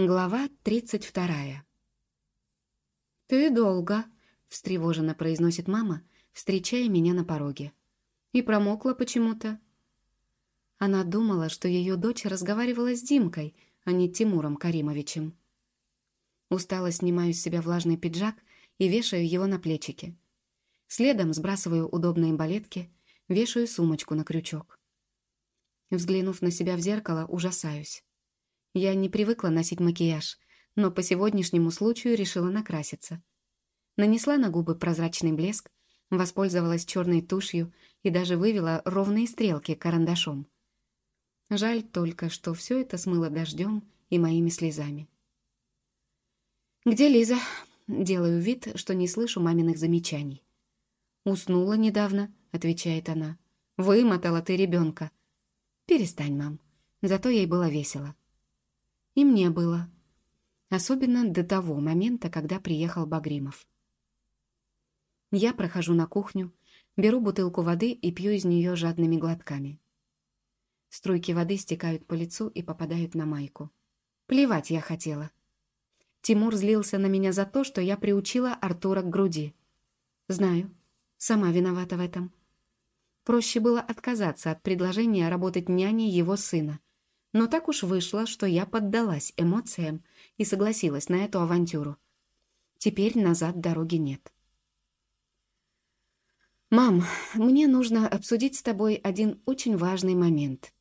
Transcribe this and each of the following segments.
Глава 32. «Ты долго», — встревоженно произносит мама, встречая меня на пороге. «И промокла почему-то». Она думала, что ее дочь разговаривала с Димкой, а не Тимуром Каримовичем. Устало снимаю с себя влажный пиджак и вешаю его на плечики. Следом сбрасываю удобные балетки, вешаю сумочку на крючок. Взглянув на себя в зеркало, ужасаюсь. Я не привыкла носить макияж, но по сегодняшнему случаю решила накраситься. Нанесла на губы прозрачный блеск, воспользовалась черной тушью и даже вывела ровные стрелки карандашом. Жаль только, что все это смыло дождем и моими слезами. «Где Лиза?» Делаю вид, что не слышу маминых замечаний. «Уснула недавно», — отвечает она. «Вымотала ты ребенка». «Перестань, мам». Зато ей было весело. И мне было. Особенно до того момента, когда приехал Багримов. Я прохожу на кухню, беру бутылку воды и пью из нее жадными глотками. Струйки воды стекают по лицу и попадают на майку. Плевать я хотела. Тимур злился на меня за то, что я приучила Артура к груди. Знаю, сама виновата в этом. Проще было отказаться от предложения работать няней его сына, но так уж вышло, что я поддалась эмоциям и согласилась на эту авантюру. Теперь назад дороги нет. «Мам, мне нужно обсудить с тобой один очень важный момент»,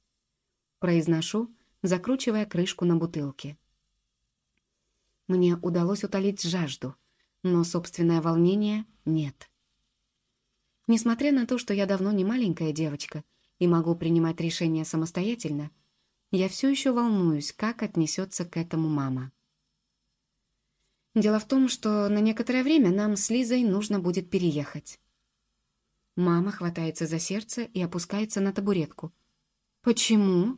произношу, закручивая крышку на бутылке. Мне удалось утолить жажду, но собственное волнение нет. Несмотря на то, что я давно не маленькая девочка и могу принимать решения самостоятельно, я все еще волнуюсь, как отнесется к этому мама. Дело в том, что на некоторое время нам с Лизой нужно будет переехать. Мама хватается за сердце и опускается на табуретку. «Почему?»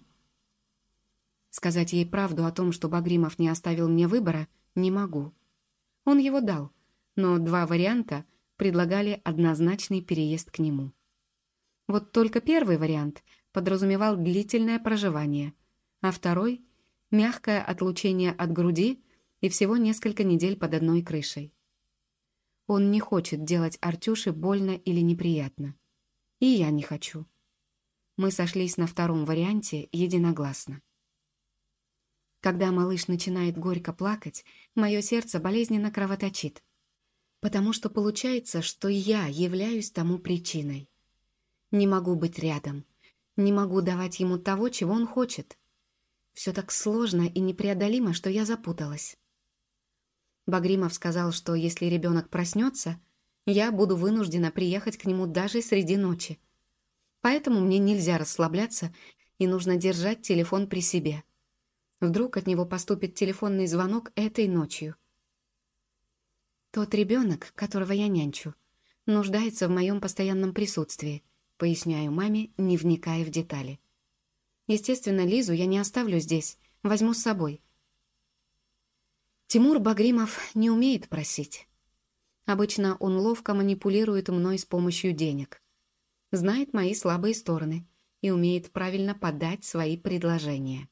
Сказать ей правду о том, что Багримов не оставил мне выбора, не могу. Он его дал, но два варианта предлагали однозначный переезд к нему. Вот только первый вариант подразумевал длительное проживание, а второй — мягкое отлучение от груди и всего несколько недель под одной крышей. Он не хочет делать Артюше больно или неприятно. И я не хочу. Мы сошлись на втором варианте единогласно. Когда малыш начинает горько плакать, мое сердце болезненно кровоточит. Потому что получается, что я являюсь тому причиной. Не могу быть рядом. Не могу давать ему того, чего он хочет. Все так сложно и непреодолимо, что я запуталась. Багримов сказал, что если ребенок проснется, я буду вынуждена приехать к нему даже среди ночи. Поэтому мне нельзя расслабляться и нужно держать телефон при себе. Вдруг от него поступит телефонный звонок этой ночью. «Тот ребенок, которого я нянчу, нуждается в моем постоянном присутствии», поясняю маме, не вникая в детали. Естественно, Лизу я не оставлю здесь, возьму с собой. Тимур Багримов не умеет просить. Обычно он ловко манипулирует мной с помощью денег. Знает мои слабые стороны и умеет правильно подать свои предложения.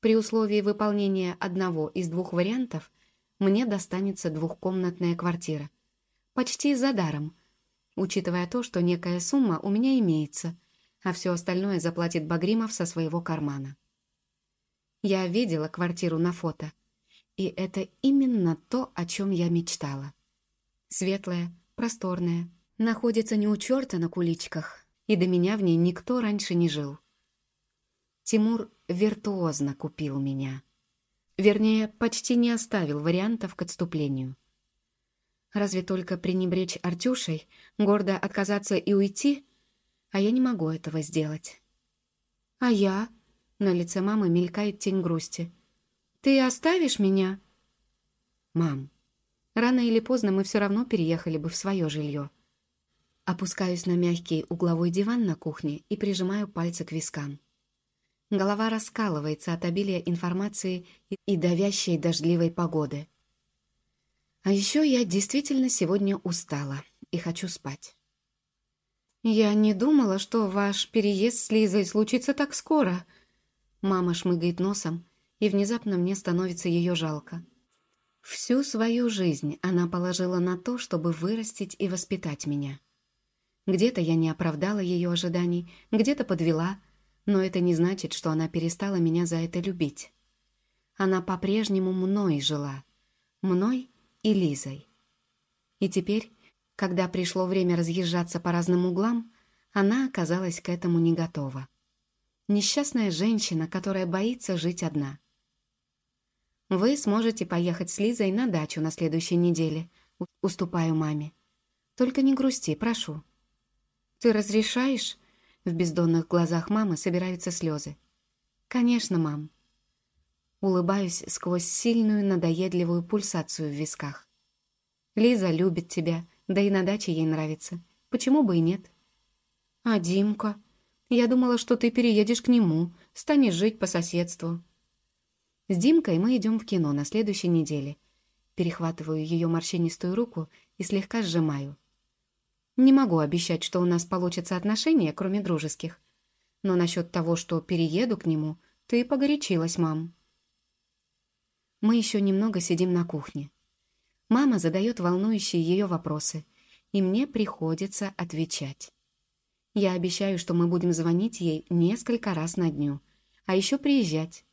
При условии выполнения одного из двух вариантов мне достанется двухкомнатная квартира. Почти за даром, учитывая то, что некая сумма у меня имеется, а все остальное заплатит Багримов со своего кармана. Я видела квартиру на фото, и это именно то, о чем я мечтала. Светлая, просторная, находится не у черта на куличках, и до меня в ней никто раньше не жил. Тимур виртуозно купил меня. Вернее, почти не оставил вариантов к отступлению. Разве только пренебречь Артюшей, гордо отказаться и уйти — а я не могу этого сделать. «А я?» — на лице мамы мелькает тень грусти. «Ты оставишь меня?» «Мам, рано или поздно мы все равно переехали бы в свое жилье». Опускаюсь на мягкий угловой диван на кухне и прижимаю пальцы к вискам. Голова раскалывается от обилия информации и давящей дождливой погоды. А еще я действительно сегодня устала и хочу спать. «Я не думала, что ваш переезд с Лизой случится так скоро». Мама шмыгает носом и внезапно мне становится ее жалко. Всю свою жизнь она положила на то, чтобы вырастить и воспитать меня. Где-то я не оправдала ее ожиданий, где-то подвела, но это не значит, что она перестала меня за это любить. Она по-прежнему мной жила. Мной и Лизой. И теперь, когда пришло время разъезжаться по разным углам, она оказалась к этому не готова. Несчастная женщина, которая боится жить одна. «Вы сможете поехать с Лизой на дачу на следующей неделе», — уступаю маме. «Только не грусти, прошу». «Ты разрешаешь?» В бездонных глазах мамы собираются слезы. «Конечно, мам». Улыбаюсь сквозь сильную надоедливую пульсацию в висках. «Лиза любит тебя, да и на даче ей нравится. Почему бы и нет?» «А Димка? Я думала, что ты переедешь к нему, станешь жить по соседству». С Димкой мы идем в кино на следующей неделе. Перехватываю ее морщинистую руку и слегка сжимаю. Не могу обещать, что у нас получатся отношения, кроме дружеских. Но насчет того, что перееду к нему, ты погорячилась, мам. Мы еще немного сидим на кухне. Мама задает волнующие ее вопросы, и мне приходится отвечать. Я обещаю, что мы будем звонить ей несколько раз на дню, а еще приезжать.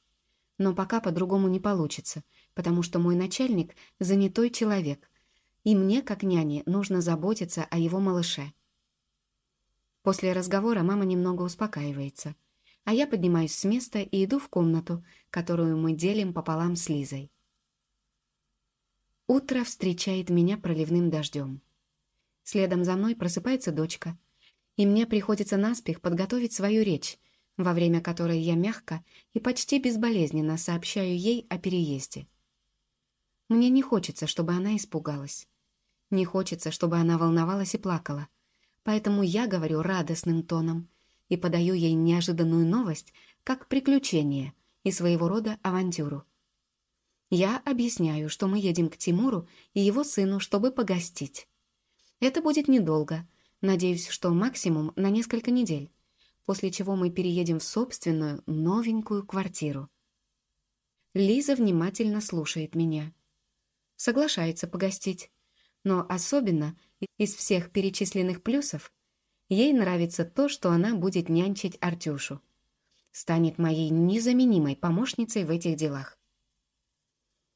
Но пока по-другому не получится, потому что мой начальник — занятой человек, и мне, как няне, нужно заботиться о его малыше. После разговора мама немного успокаивается, а я поднимаюсь с места и иду в комнату, которую мы делим пополам с Лизой. Утро встречает меня проливным дождем. Следом за мной просыпается дочка, и мне приходится наспех подготовить свою речь, во время которой я мягко и почти безболезненно сообщаю ей о переезде. Мне не хочется, чтобы она испугалась. Не хочется, чтобы она волновалась и плакала. Поэтому я говорю радостным тоном и подаю ей неожиданную новость, как приключение и своего рода авантюру. Я объясняю, что мы едем к Тимуру и его сыну, чтобы погостить. Это будет недолго, надеюсь, что максимум на несколько недель, после чего мы переедем в собственную новенькую квартиру. Лиза внимательно слушает меня. Соглашается погостить, но особенно из всех перечисленных плюсов ей нравится то, что она будет нянчить Артюшу. Станет моей незаменимой помощницей в этих делах.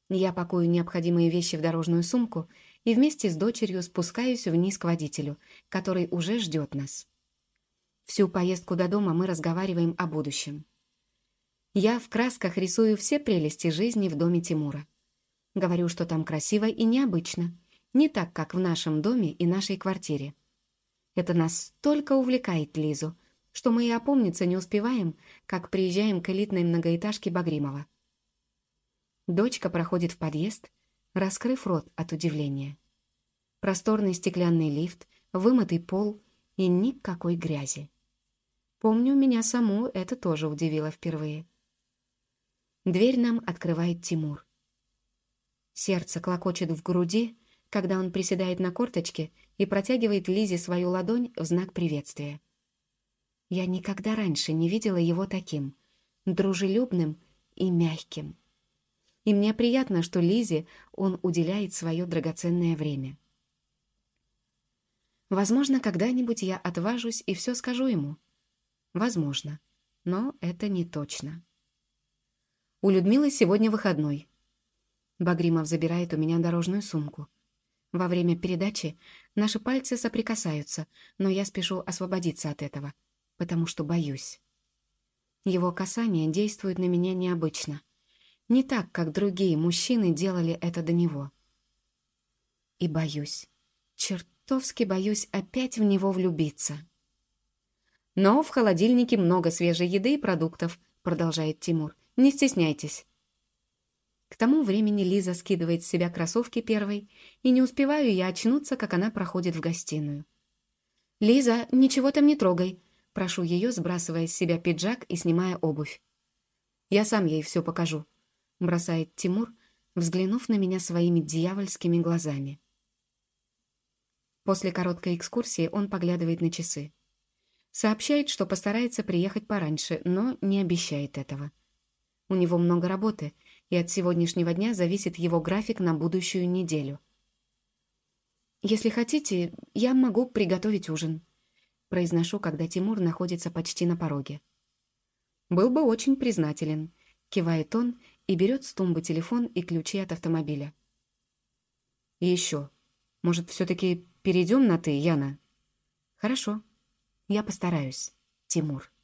Я пакую необходимые вещи в дорожную сумку и вместе с дочерью спускаюсь вниз к водителю, который уже ждет нас. Всю поездку до дома мы разговариваем о будущем. Я в красках рисую все прелести жизни в доме Тимура. Говорю, что там красиво и необычно, не так, как в нашем доме и нашей квартире. Это настолько увлекает Лизу, что мы и опомниться не успеваем, как приезжаем к элитной многоэтажке Багримова. Дочка проходит в подъезд, раскрыв рот от удивления. Просторный стеклянный лифт, вымытый пол и никакой грязи. Помню, меня саму это тоже удивило впервые. Дверь нам открывает Тимур. Сердце клокочет в груди, когда он приседает на корточке и протягивает Лизе свою ладонь в знак приветствия. Я никогда раньше не видела его таким, дружелюбным и мягким. И мне приятно, что Лизе он уделяет свое драгоценное время. Возможно, когда-нибудь я отважусь и все скажу ему. Возможно, но это не точно. У Людмилы сегодня выходной. Багримов забирает у меня дорожную сумку. Во время передачи наши пальцы соприкасаются, но я спешу освободиться от этого, потому что боюсь. Его касание действует на меня необычно. Не так, как другие мужчины делали это до него. И боюсь, чертовски боюсь опять в него влюбиться. «Но в холодильнике много свежей еды и продуктов», — продолжает Тимур. «Не стесняйтесь». К тому времени Лиза скидывает с себя кроссовки первой, и не успеваю я очнуться, как она проходит в гостиную. «Лиза, ничего там не трогай», — прошу ее, сбрасывая с себя пиджак и снимая обувь. «Я сам ей все покажу», — бросает Тимур, взглянув на меня своими дьявольскими глазами. После короткой экскурсии он поглядывает на часы. Сообщает, что постарается приехать пораньше, но не обещает этого. У него много работы, и от сегодняшнего дня зависит его график на будущую неделю. «Если хотите, я могу приготовить ужин», — произношу, когда Тимур находится почти на пороге. «Был бы очень признателен», — кивает он и берет с тумбы телефон и ключи от автомобиля. «И еще. Может, все-таки перейдем на «ты», Яна?» «Хорошо. Я постараюсь, Тимур».